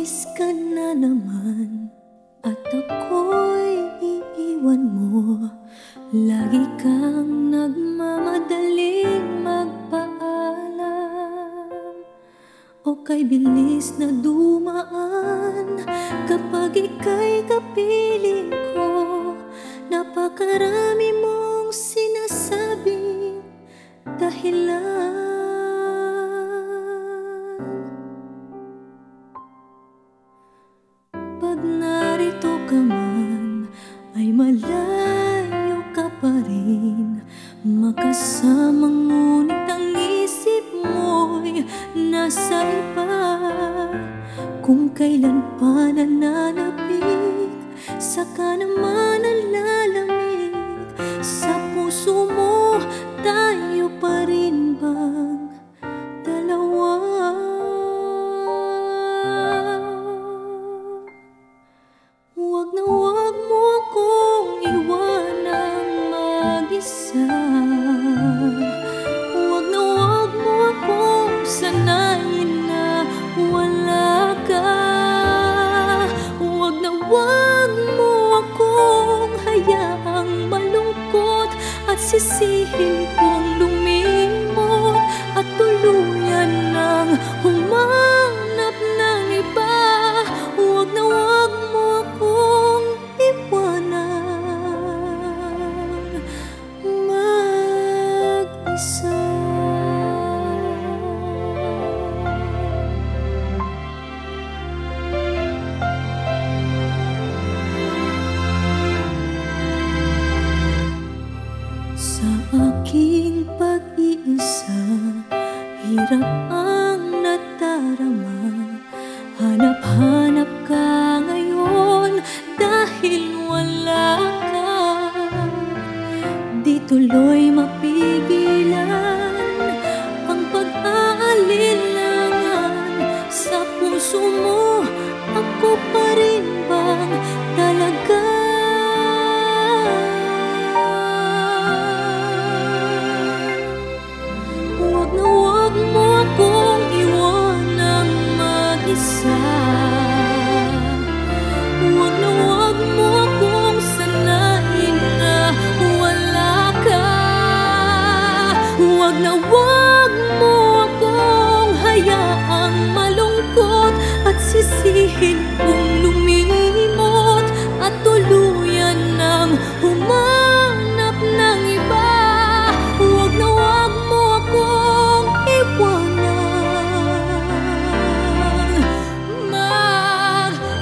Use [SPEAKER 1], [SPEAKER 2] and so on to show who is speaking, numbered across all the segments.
[SPEAKER 1] Umalis ka na naman At ako'y iiwan mo. Lagi kang nagmamadaling magpaalam. O kay bilis na dumaan Kapag ika'y kapiling kasama Ngunit ang isip mo'y nasa iba. Kung kailan pa nananapig Saka naman ang lalamig. Sa puso mo tayo pa rin bang dalawa? Huwag na huwag mo kong iwanang mag-isa. 是丝血光。Sa aking pag-iisa Hirap ang natarama Hanap-hanap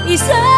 [SPEAKER 1] 一生。